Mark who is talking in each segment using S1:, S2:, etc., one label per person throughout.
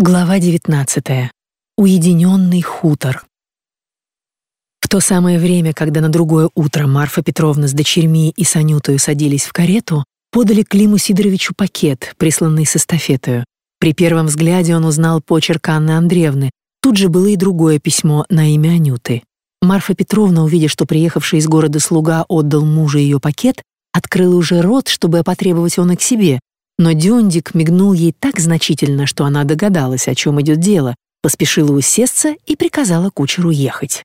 S1: Глава 19. Уединенный хутор. В то самое время, когда на другое утро Марфа Петровна с дочерьми и Санютою садились в карету, подали Климу Сидоровичу пакет, присланный с эстафетою. При первом взгляде он узнал почерк Анны Андреевны. Тут же было и другое письмо на имя Анюты. Марфа Петровна, увидев, что приехавший из города слуга отдал мужу ее пакет, открыла уже рот, чтобы потребовать он и к себе, но Дюндик мигнул ей так значительно, что она догадалась, о чем идет дело, поспешила усесться и приказала кучеру ехать.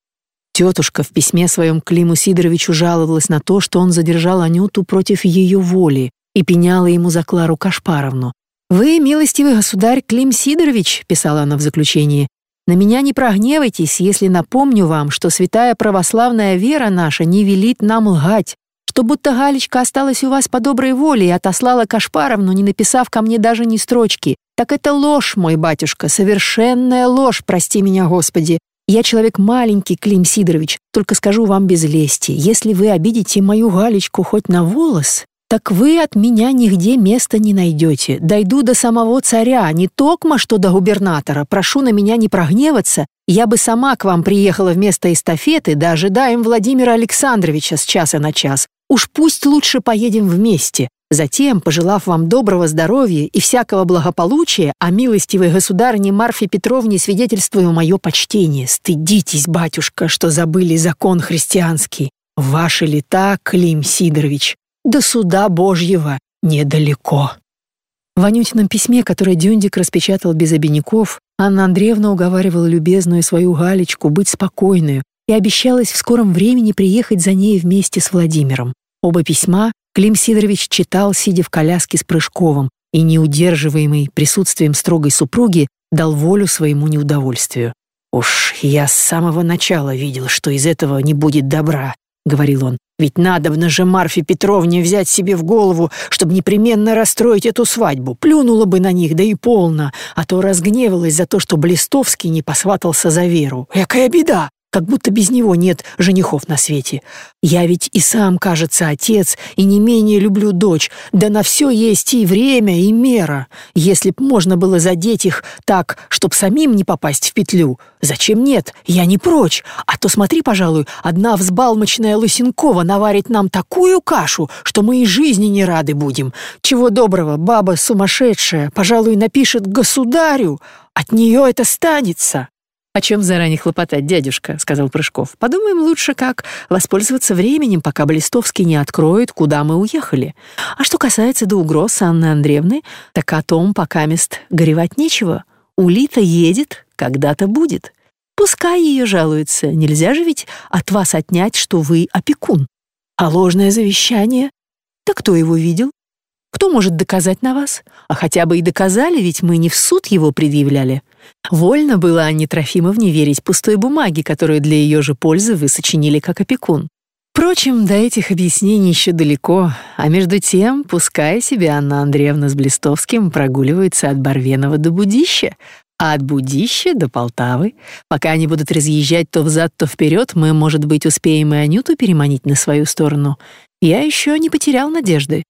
S1: Тетушка в письме своем Климу Сидоровичу жаловалась на то, что он задержал Анюту против ее воли и пеняла ему за Клару Кашпаровну. «Вы, милостивый государь Клим Сидорович», — писала она в заключении, «на меня не прогневайтесь, если напомню вам, что святая православная вера наша не велит нам лгать, что будто Галечка осталась у вас по доброй воле и отослала Кашпаровну, не написав ко мне даже ни строчки. Так это ложь, мой батюшка, совершенная ложь, прости меня, Господи. Я человек маленький, Клим Сидорович, только скажу вам без лести, если вы обидите мою Галечку хоть на волос, так вы от меня нигде места не найдете. Дойду до самого царя, не токмо что до губернатора. Прошу на меня не прогневаться. Я бы сама к вам приехала вместо эстафеты, да ожидаем Владимира Александровича с часа на час. Уж пусть лучше поедем вместе. Затем, пожелав вам доброго здоровья и всякого благополучия, а милостивой государыне Марфе Петровне свидетельствую мое почтение. Стыдитесь, батюшка, что забыли закон христианский. Ваши лета, Клим Сидорович, до суда Божьего недалеко. В Анютином письме, которое Дюндик распечатал без обиняков, Анна Андреевна уговаривала любезную свою Галечку быть спокойной и обещалась в скором времени приехать за ней вместе с Владимиром. Оба письма Клим Сидорович читал, сидя в коляске с Прыжковым, и, неудерживаемый присутствием строгой супруги, дал волю своему неудовольствию. «Уж я с самого начала видел, что из этого не будет добра», — говорил он. «Ведь надобно же Марфе Петровне взять себе в голову, чтобы непременно расстроить эту свадьбу. Плюнула бы на них, да и полно, а то разгневалась за то, что Блистовский не посватался за Веру. Какая беда! Как будто без него нет женихов на свете. Я ведь и сам, кажется, отец, и не менее люблю дочь, да на все есть и время, и мера. Если б можно было задеть их так, чтоб самим не попасть в петлю, зачем нет, я не прочь. А то смотри, пожалуй, одна взбалмочная Лысенкова наварит нам такую кашу, что мы и жизни не рады будем. Чего доброго, баба сумасшедшая, пожалуй, напишет государю, от нее это станется.
S2: «О чем заранее хлопотать, дядюшка?» — сказал Прыжков. «Подумаем лучше, как воспользоваться временем, пока Блистовский не откроет, куда мы уехали. А что касается до угроз Анны Андреевны, так о том пока мест горевать нечего. Улита едет, когда-то будет. Пускай ее жалуется, нельзя же ведь от вас отнять, что вы опекун. А ложное завещание? Так кто его видел? Кто может доказать на вас? А хотя бы и доказали, ведь мы не в суд его предъявляли. Вольно было Анне Трофимовне верить пустой бумаге, которую для ее же пользы вы сочинили как опекун. Впрочем, до этих объяснений еще далеко, а между тем, пускай себе Анна Андреевна с Блистовским прогуливается от Барвенова до Будища, а от Будища до Полтавы. Пока они будут разъезжать то взад, то вперед, мы, может быть, успеем и Анюту переманить на свою сторону. Я еще не потерял надежды.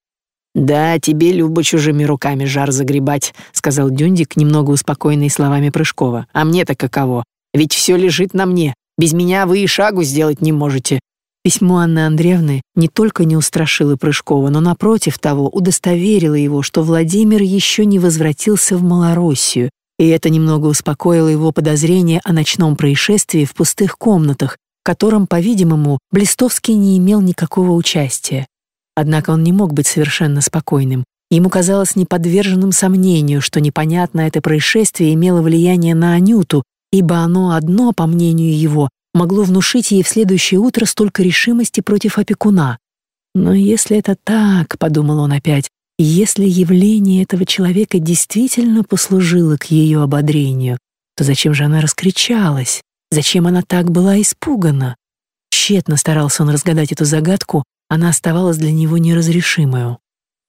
S1: «Да, тебе, Люба, чужими руками жар загребать», — сказал Дюндик, немного успокоенный словами Прыжкова. «А мне-то каково? Ведь все лежит на мне. Без меня вы и шагу сделать не можете». Письмо Анны Андреевны не только не устрашило Прыжкова, но, напротив того, удостоверило его, что Владимир еще не возвратился в Малороссию, и это немного успокоило его подозрения о ночном происшествии в пустых комнатах, в котором, по-видимому, Блистовский не имел никакого участия. Однако он не мог быть совершенно спокойным. Ему казалось неподверженным сомнению, что непонятное это происшествие имело влияние на Анюту, ибо оно одно, по мнению его, могло внушить ей в следующее утро столько решимости против опекуна. Но если это так, — подумал он опять, — если явление этого человека действительно послужило к ее ободрению, то зачем же она раскричалась? Зачем она так была испугана? Тщетно старался он разгадать эту загадку, она оставалась для него неразрешимою.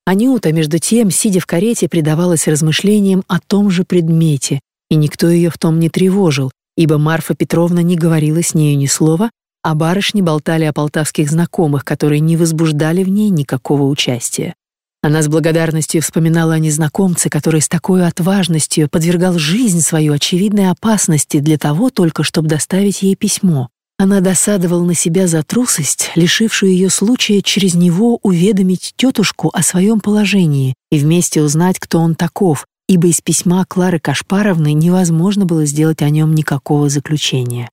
S1: Анюта, между тем, сидя в карете, предавалась размышлениям о том же предмете, и никто ее в том не тревожил, ибо Марфа Петровна не говорила с нею ни слова, а барышни болтали о полтавских знакомых, которые не возбуждали в ней никакого участия. Она с благодарностью вспоминала о незнакомце, который с такой отважностью подвергал жизнь свою очевидной опасности для того только, чтобы доставить ей письмо. Она досадовала на себя за трусость, лишившую ее случая через него уведомить тетушку о своем положении и вместе узнать, кто он таков, ибо из письма Клары Кашпаровны невозможно было сделать о нем никакого заключения.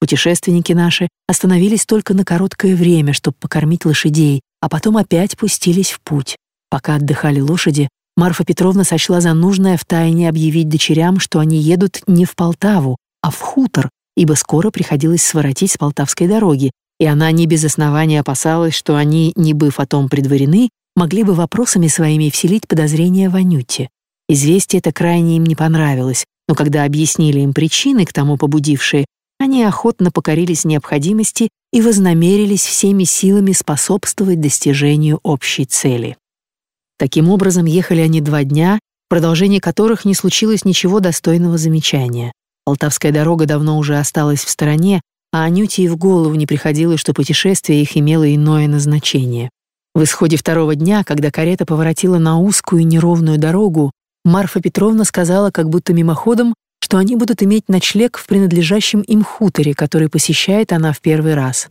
S1: Путешественники наши остановились только на короткое время, чтобы покормить лошадей, а потом опять пустились в путь. Пока отдыхали лошади, Марфа Петровна сочла за нужное втайне объявить дочерям, что они едут не в Полтаву, а в хутор, ибо скоро приходилось своротить с Полтавской дороги, и она не без основания опасалась, что они, не быв о том предварены, могли бы вопросами своими вселить подозрения Анюте. Известие это крайне им не понравилось, но когда объяснили им причины, к тому побудившие, они охотно покорились необходимости и вознамерились всеми силами способствовать достижению общей цели. Таким образом, ехали они два дня, в продолжении которых не случилось ничего достойного замечания. Полтавская дорога давно уже осталась в стороне, а Анюте и в голову не приходило, что путешествие их имело иное назначение. В исходе второго дня, когда карета поворотила на узкую неровную дорогу, Марфа Петровна сказала как будто мимоходом, что они будут иметь ночлег в принадлежащем им хуторе, который посещает она в первый раз.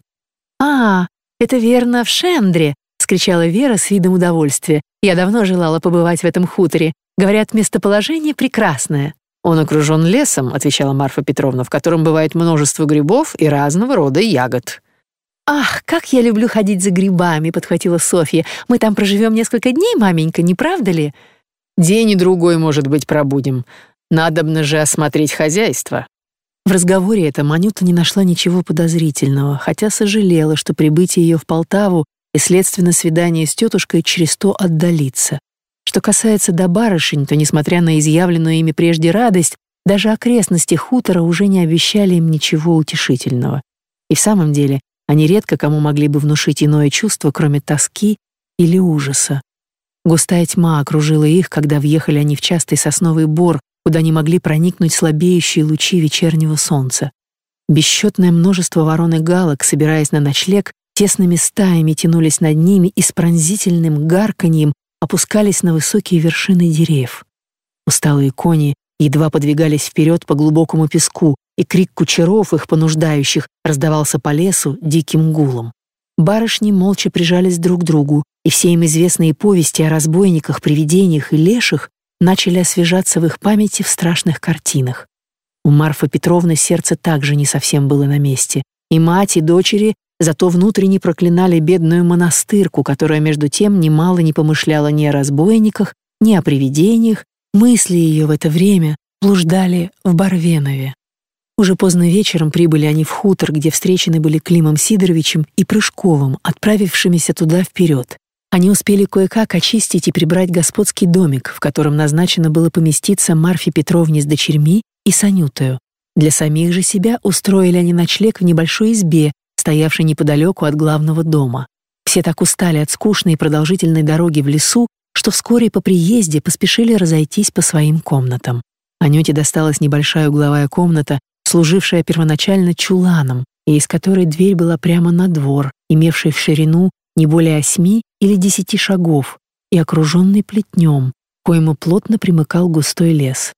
S1: «А, это верно, в Шендре!» — скричала Вера с видом удовольствия. «Я давно желала побывать в этом хуторе. Говорят, местоположение прекрасное».
S2: «Он окружен лесом», — отвечала Марфа Петровна, «в котором бывает множество грибов и разного рода ягод».
S1: «Ах, как я люблю ходить за грибами», — подхватила Софья. «Мы там проживем несколько дней, маменька, не правда ли?»
S2: «День и другой, может быть, пробудем. Надобно же осмотреть хозяйство».
S1: В разговоре этом Анюта не нашла ничего подозрительного, хотя сожалела, что прибытие ее в Полтаву и, следственно, свидание с тетушкой через то отдалится. Что касается до барышень, то, несмотря на изъявленную ими прежде радость, даже окрестности хутора уже не обещали им ничего утешительного. И в самом деле, они редко кому могли бы внушить иное чувство, кроме тоски или ужаса. Густая тьма окружила их, когда въехали они в частый сосновый бор, куда не могли проникнуть слабеющие лучи вечернего солнца. Бесчетное множество ворон и галок, собираясь на ночлег, тесными стаями тянулись над ними и с пронзительным гарканьем опускались на высокие вершины деревьев. Усталые кони едва подвигались вперед по глубокому песку, и крик кучеров, их понуждающих, раздавался по лесу диким гулом. Барышни молча прижались друг к другу, и все им известные повести о разбойниках, привидениях и леших начали освежаться в их памяти в страшных картинах. У Марфы Петровны сердце также не совсем было на месте, и мать, и дочери зато внутренне проклинали бедную монастырку, которая между тем немало не помышляла ни о разбойниках, ни о привидениях, мысли ее в это время блуждали в Барвенове. Уже поздно вечером прибыли они в хутор, где встречены были Климом Сидоровичем и Прыжковым, отправившимися туда вперед. Они успели кое-как очистить и прибрать господский домик, в котором назначено было поместиться Марфе Петровне с дочерьми и Санютою. Для самих же себя устроили они ночлег в небольшой избе, стоявшей неподалеку от главного дома. Все так устали от скучной и продолжительной дороги в лесу, что вскоре по приезде поспешили разойтись по своим комнатам. Анюте досталась небольшая угловая комната, служившая первоначально чуланом, и из которой дверь была прямо на двор, имевший в ширину не более осьми или десяти шагов и окруженный плетнем, коему плотно примыкал густой лес.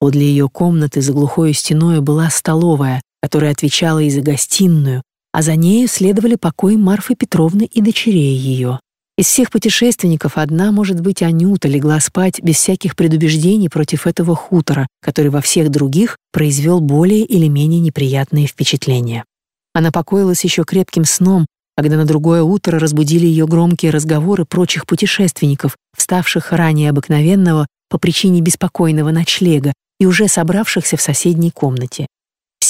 S1: Подле ее комнаты за глухой стеной была столовая, которая отвечала и за гостиную, а за нею следовали покои Марфы Петровны и дочерей ее. Из всех путешественников одна, может быть, Анюта легла спать без всяких предубеждений против этого хутора, который во всех других произвел более или менее неприятные впечатления. Она покоилась еще крепким сном, когда на другое утро разбудили ее громкие разговоры прочих путешественников, вставших ранее обыкновенного по причине беспокойного ночлега и уже собравшихся в соседней комнате.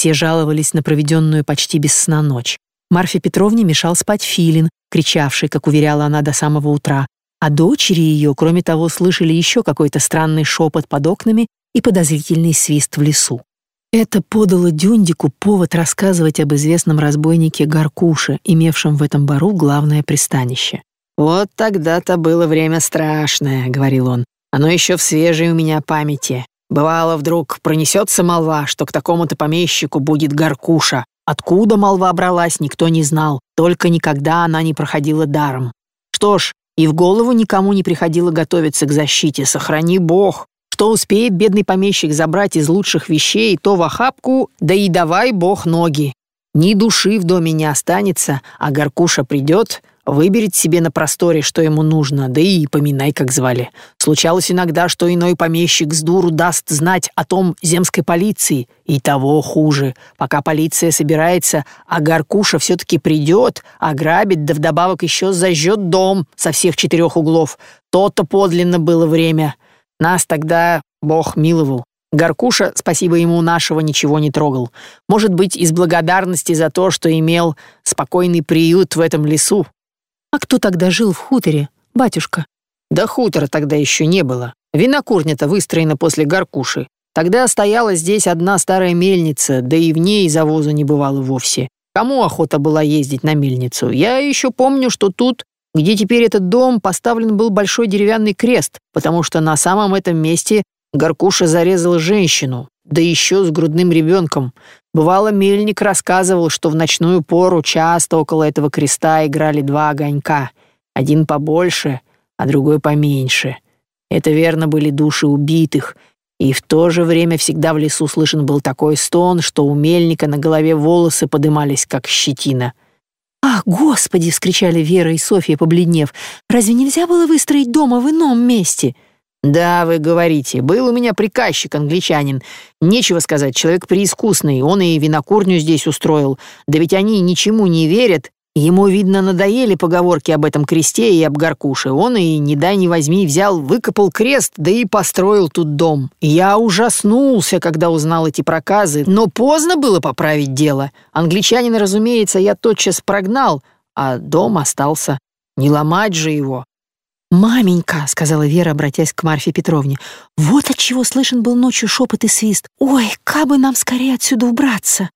S1: Все жаловались на проведенную почти без сна ночь. Марфе Петровне мешал спать Филин, кричавший, как уверяла она, до самого утра, а дочери ее, кроме того, слышали еще какой-то странный шепот под окнами и подозрительный свист в лесу. Это подало Дюндику повод рассказывать об известном разбойнике Гаркуше, имевшем в этом бару главное пристанище.
S2: «Вот тогда-то было время страшное», — говорил он. «Оно еще в свежей у меня памяти. Бывало, вдруг пронесется молва, что к такому-то помещику будет Гаркуша. Откуда молва бралась, никто не знал, только никогда она не проходила даром. Что ж, и в голову никому не приходило готовиться к защите, сохрани бог. Что успеет бедный помещик забрать из лучших вещей, то в охапку, да и давай бог ноги. Ни души в доме не останется, а Горкуша придет, выберет себе на просторе, что ему нужно, да и поминай, как звали. Случалось иногда, что иной помещик с дуру даст знать о том земской полиции, и того хуже. Пока полиция собирается, а Горкуша все-таки придет, ограбит, да вдобавок еще зажжет дом со всех четырех углов. То-то подлинно было время. Нас тогда Бог миловал. Горкуша, спасибо ему нашего, ничего не трогал. Может быть, из благодарности за то, что имел спокойный приют в этом лесу.
S1: А кто тогда жил в хуторе, батюшка?
S2: Да хутора тогда еще не было. Винокурня-то выстроена после Горкуши. Тогда стояла здесь одна старая мельница, да и в ней завоза не бывало вовсе. Кому охота была ездить на мельницу? Я еще помню, что тут где теперь этот дом, поставлен был большой деревянный крест, потому что на самом этом месте Горкуша зарезала женщину, да еще с грудным ребенком. Бывало, мельник рассказывал, что в ночную пору часто около этого креста играли два огонька. Один побольше, а другой поменьше. Это верно были души убитых. И в то же время всегда в лесу слышен был такой стон, что у мельника на голове волосы подымались, как щетина —
S1: «Ах, Господи!» — вскричали Вера и Софья, побледнев. «Разве нельзя было выстроить дома в ином месте?»
S2: «Да, вы говорите. Был у меня приказчик, англичанин. Нечего сказать, человек преискусный. Он и винокурню здесь устроил. Да ведь они ничему не верят Ему, видно, надоели поговорки об этом кресте и об горкуше. Он и, не дай ни возьми, взял, выкопал крест, да и построил тут дом. Я ужаснулся, когда узнал эти проказы, но поздно было поправить дело. Англичанина, разумеется, я тотчас прогнал, а дом остался. Не ломать же его.
S1: «Маменька», — сказала Вера, обратясь к Марфе Петровне, «вот от чего слышен был ночью шепот и свист. Ой, кабы нам скорее отсюда убраться!»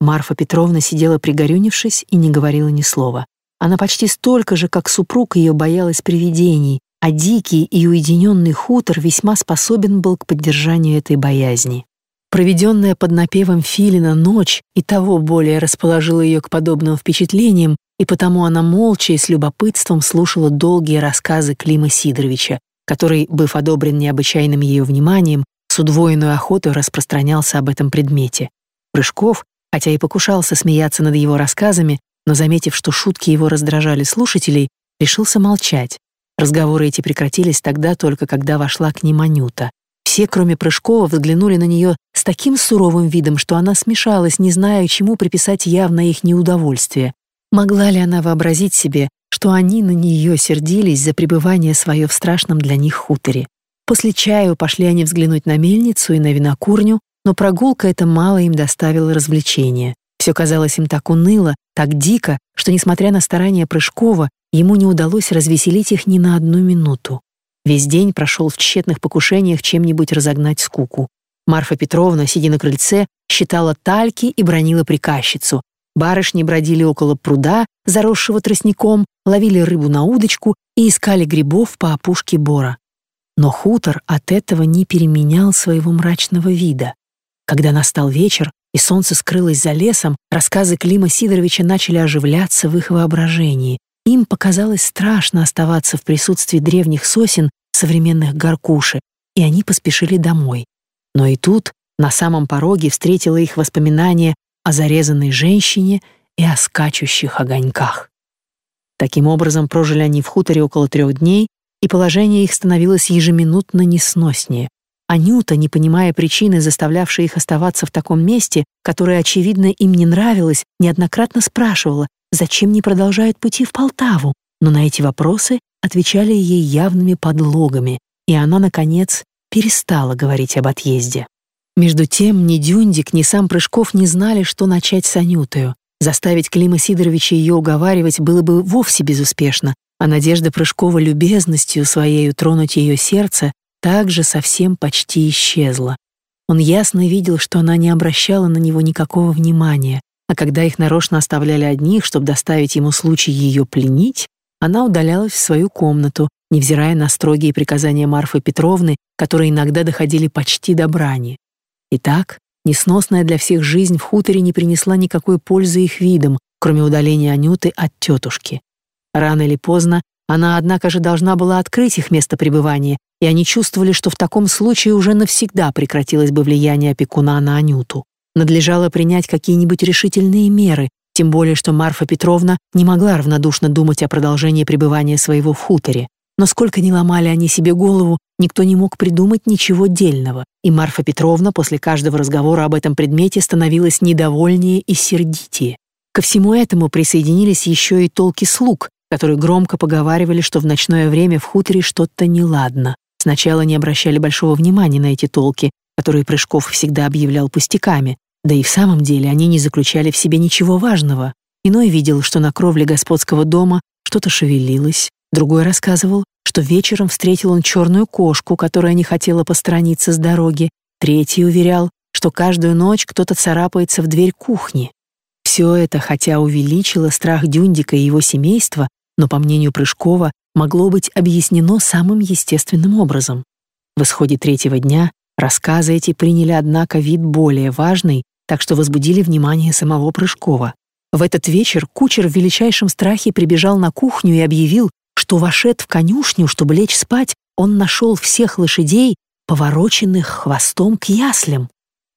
S1: Марфа Петровна сидела пригорюнившись и не говорила ни слова. Она почти столько же, как супруг ее, боялась привидений, а дикий и уединенный хутор весьма способен был к поддержанию этой боязни. Проведенная под напевом Филина ночь и того более расположила ее к подобным впечатлениям, и потому она молча и с любопытством слушала долгие рассказы Клима Сидоровича, который, быв одобрен необычайным ее вниманием, с удвоенной охотой распространялся об этом предмете. Прыжков, хотя и покушался смеяться над его рассказами, но, заметив, что шутки его раздражали слушателей, решился молчать. Разговоры эти прекратились тогда только, когда вошла к ним Анюта. Все, кроме Прыжкова, взглянули на нее с таким суровым видом, что она смешалась, не зная, чему приписать явно их неудовольствие. Могла ли она вообразить себе, что они на нее сердились за пребывание свое в страшном для них хуторе? После чаю пошли они взглянуть на мельницу и на винокурню, но прогулка эта мало им доставила развлечения. Все казалось им так уныло, так дико, что, несмотря на старания Прыжкова, ему не удалось развеселить их ни на одну минуту. Весь день прошел в тщетных покушениях чем-нибудь разогнать скуку. Марфа Петровна, сидя на крыльце, считала тальки и бронила приказчицу. Барышни бродили около пруда, заросшего тростником, ловили рыбу на удочку и искали грибов по опушке бора. Но хутор от этого не переменял своего мрачного вида. Когда настал вечер, и солнце скрылось за лесом, рассказы Клима Сидоровича начали оживляться в их воображении. Им показалось страшно оставаться в присутствии древних сосен, современных горкуши, и они поспешили домой. Но и тут, на самом пороге, встретило их воспоминание о зарезанной женщине и о скачущих огоньках. Таким образом, прожили они в хуторе около трех дней, и положение их становилось ежеминутно несноснее. Анюта, не понимая причины, заставлявшей их оставаться в таком месте, которое, очевидно, им не нравилось, неоднократно спрашивала, зачем не продолжают пути в Полтаву, но на эти вопросы отвечали ей явными подлогами, и она, наконец, перестала говорить об отъезде. Между тем, ни Дюндик, ни сам Прыжков не знали, что начать с Анютою. Заставить Клима Сидоровича ее уговаривать было бы вовсе безуспешно, а надежда Прыжкова любезностью своей тронуть ее сердце также совсем почти исчезла. Он ясно видел, что она не обращала на него никакого внимания, а когда их нарочно оставляли одних, чтобы доставить ему случай ее пленить, она удалялась в свою комнату, невзирая на строгие приказания Марфы Петровны, которые иногда доходили почти до брани. Итак, несносная для всех жизнь в хуторе не принесла никакой пользы их видам, кроме удаления Анюты от тетушки. Рано или поздно Она, однако же, должна была открыть их место пребывания, и они чувствовали, что в таком случае уже навсегда прекратилось бы влияние опекуна на Анюту. Надлежало принять какие-нибудь решительные меры, тем более что Марфа Петровна не могла равнодушно думать о продолжении пребывания своего в хуторе. Но сколько ни ломали они себе голову, никто не мог придумать ничего дельного, и Марфа Петровна после каждого разговора об этом предмете становилась недовольнее и сердитее. Ко всему этому присоединились еще и толки слуг, которые громко поговаривали, что в ночное время в хуторе что-то неладно. Сначала не обращали большого внимания на эти толки, которые Прыжков всегда объявлял пустяками, да и в самом деле они не заключали в себе ничего важного. Иной видел, что на кровле господского дома что-то шевелилось, другой рассказывал, что вечером встретил он черную кошку, которая не хотела посторониться с дороги, третий уверял, что каждую ночь кто-то царапается в дверь кухни. Все это, хотя увеличило страх Дюндика и его семейства, но, по мнению Прыжкова, могло быть объяснено самым естественным образом. В исходе третьего дня рассказы эти приняли, однако, вид более важный, так что возбудили внимание самого Прыжкова. В этот вечер кучер в величайшем страхе прибежал на кухню и объявил, что, вошед в конюшню, чтобы лечь спать, он нашел всех лошадей, повороченных хвостом к яслям.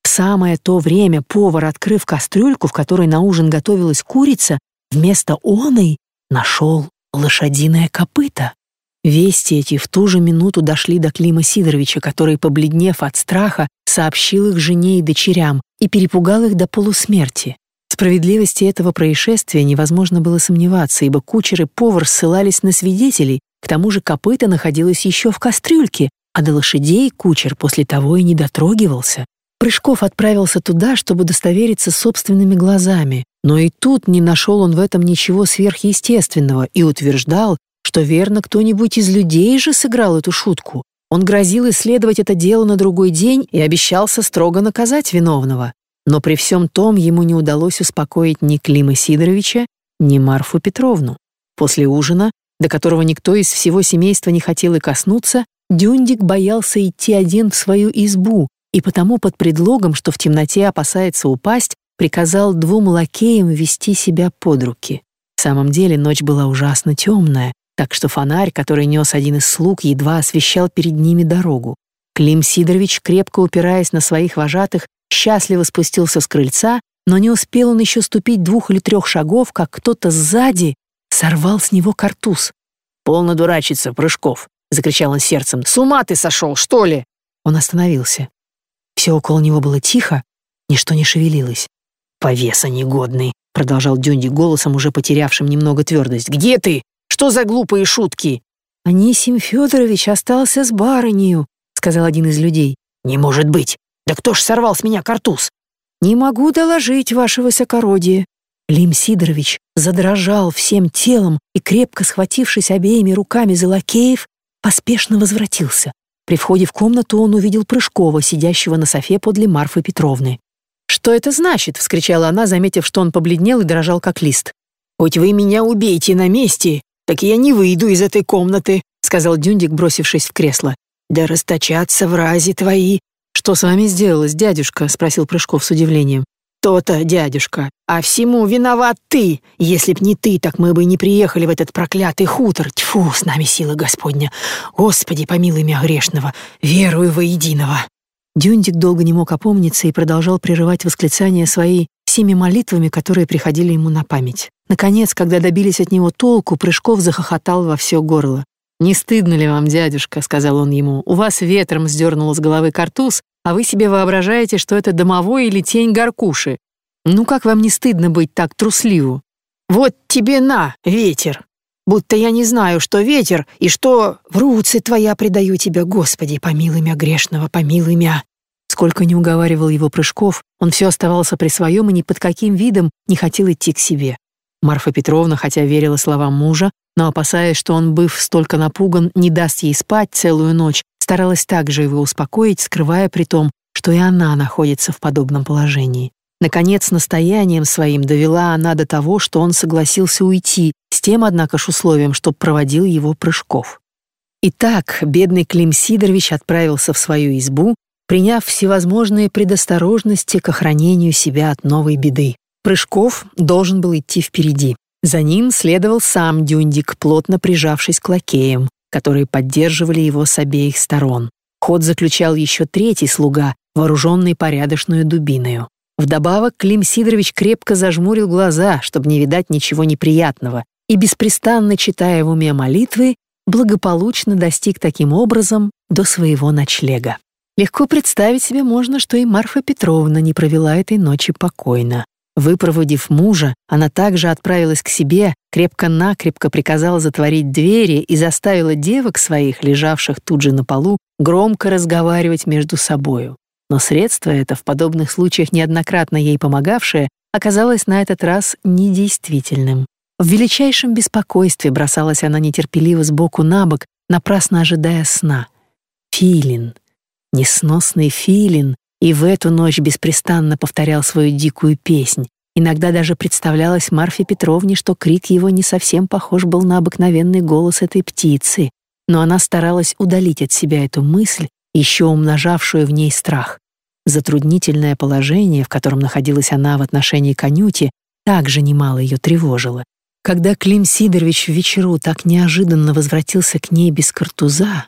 S1: В самое то время повар, открыв кастрюльку, в которой на ужин готовилась курица, вместо оной нашел лошадиное копыто. Вести эти в ту же минуту дошли до Клима Сидоровича, который, побледнев от страха, сообщил их жене и дочерям и перепугал их до полусмерти. Справедливости этого происшествия невозможно было сомневаться, ибо кучер и повар ссылались на свидетелей, к тому же копыто находилось еще в кастрюльке, а до лошадей кучер после того и не дотрогивался. Прыжков отправился туда, чтобы удостовериться собственными глазами, но и тут не нашел он в этом ничего сверхъестественного и утверждал, что верно кто-нибудь из людей же сыграл эту шутку. Он грозил исследовать это дело на другой день и обещался строго наказать виновного. Но при всем том ему не удалось успокоить ни Клима Сидоровича, ни Марфу Петровну. После ужина, до которого никто из всего семейства не хотел и коснуться, Дюндик боялся идти один в свою избу, и потому под предлогом, что в темноте опасается упасть, приказал двум лакеям вести себя под руки. В самом деле ночь была ужасно темная, так что фонарь, который нес один из слуг, едва освещал перед ними дорогу. Клим Сидорович, крепко упираясь на своих вожатых, счастливо спустился с крыльца, но не успел он еще ступить двух или трех шагов, как кто-то сзади сорвал с него картуз.
S2: «Полно дурачиться, Прыжков!» — закричал он сердцем. «С ума ты сошел, что ли?»
S1: Он остановился. Все около него было тихо, ничто не шевелилось.
S2: «Повеса негодный», — продолжал Дюнди голосом, уже потерявшим немного твердость. «Где ты? Что за глупые шутки?»
S1: «Анисим Федорович остался с барынею», — сказал один из людей.
S2: «Не может быть! Да кто ж сорвал с меня картуз?»
S1: «Не могу доложить, ваше высокородие». Лим Сидорович задрожал всем телом и, крепко схватившись обеими руками за лакеев, поспешно возвратился. При входе в комнату он увидел Прыжкова, сидящего на софе подле Марфы Петровны.
S2: «Что это значит?» — вскричала она, заметив, что он побледнел и дрожал как лист. «Хоть вы меня убейте на месте, так я не выйду из этой комнаты», — сказал Дюндик, бросившись в кресло. «Да расточатся врази твои».
S1: «Что с вами сделалось, дядюшка?» — спросил Прыжков с удивлением.
S2: «То-то, дядюшка. А всему виноват ты. Если б не ты, так мы бы не приехали в этот проклятый хутор. Тьфу, с нами сила Господня. Господи, помилуй меня грешного. Верую во единого».
S1: Дюндик долго не мог опомниться и продолжал прерывать восклицания свои всеми молитвами, которые приходили ему на память. Наконец, когда добились от него толку, Прыжков захохотал во все горло. «Не стыдно ли вам, дядюшка?» — сказал он ему. «У вас ветром сдернуло с головы картуз, а вы себе воображаете, что это домовой или тень горкуши. Ну как вам не стыдно быть так трусливу?»
S2: «Вот тебе на, ветер! Будто я не знаю, что ветер и что... В руцы твоя предаю тебя, Господи, помилуй мя грешного, помилуй мя!»
S1: Сколько не уговаривал его Прыжков, он все оставался при своем и ни под каким видом не хотел идти к себе. Марфа Петровна, хотя верила словам мужа, но, опасаясь, что он, быв столько напуган, не даст ей спать целую ночь, старалась также его успокоить, скрывая при том, что и она находится в подобном положении. Наконец, настоянием своим довела она до того, что он согласился уйти, с тем, однако ж, условием, чтоб проводил его прыжков. Итак, бедный Клим Сидорович отправился в свою избу, приняв всевозможные предосторожности к охранению себя от новой беды. Прыжков должен был идти впереди.
S2: За ним следовал сам Дюндик, плотно прижавшись к лакеям, которые поддерживали его с обеих сторон. Ход заключал еще третий слуга, вооруженный порядочную дубиною. Вдобавок Клим Сидорович крепко зажмурил глаза, чтобы не видать ничего неприятного, и, беспрестанно читая в уме молитвы, благополучно достиг таким образом до своего ночлега. Легко представить себе можно, что и Марфа Петровна не провела этой ночи покойно. Выпроводив мужа, она также отправилась к себе, крепко-накрепко приказала затворить двери и заставила девок своих, лежавших тут же на полу, громко разговаривать между собою. Но средство это, в подобных случаях неоднократно ей помогавшее, оказалось на этот раз недействительным. В величайшем беспокойстве бросалась она нетерпеливо сбоку на бок, напрасно ожидая сна. Филин, несносный филин, и в эту ночь беспрестанно повторял свою дикую песнь. Иногда даже представлялось Марфе Петровне, что крик его не совсем похож был на обыкновенный голос этой птицы, но она старалась удалить от себя эту мысль, еще умножавшую в ней страх. Затруднительное положение, в котором находилась она в отношении конюти, также немало ее тревожило. Когда Клим Сидорович в вечеру так неожиданно возвратился к ней без картуза,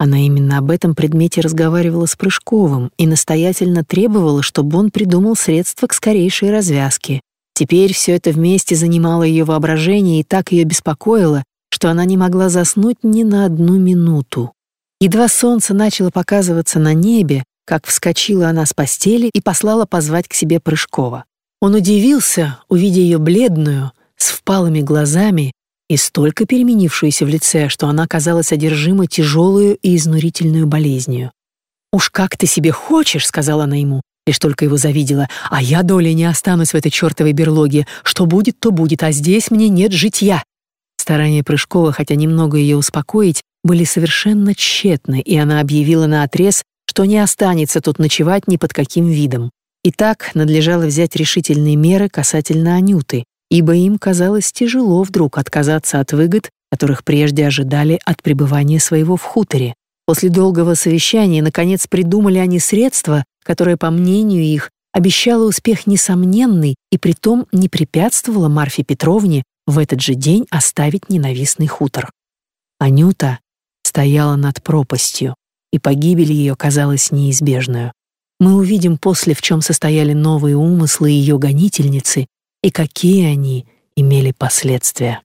S2: она именно об этом предмете разговаривала с Прыжковым и настоятельно требовала, чтобы он придумал средства к скорейшей развязке. Теперь все это вместе занимало ее воображение и так ее беспокоило, что она не могла заснуть ни на одну минуту. Едва солнце начало показываться на небе, как вскочила она с постели и послала позвать к себе Прыжкова. Он удивился, увидя ее бледную, с впалыми глазами и столько переменившуюся в лице, что она казалась одержима тяжелую и изнурительную болезнью. «Уж как ты себе хочешь», — сказала она ему, лишь только его завидела, «а я долей не останусь в этой чертовой берлоге. Что будет, то будет, а здесь мне нет житья». Старания Прыжкова, хотя немного ее успокоить, были совершенно тщетны, и она объявила на отрез, что не останется тут ночевать ни под каким видом. И так надлежало взять решительные меры касательно Анюты, ибо им казалось тяжело вдруг отказаться от выгод, которых прежде ожидали от пребывания своего в хуторе. После долгого совещания, наконец, придумали они средства, которое, по мнению их, обещало успех несомненный и притом не препятствовало Марфе Петровне в этот же день оставить ненавистный хутор. Анюта стояла над пропастью, и погибель ее казалась неизбежную. Мы увидим после, в чем состояли новые умыслы ее гонительницы и какие они имели последствия.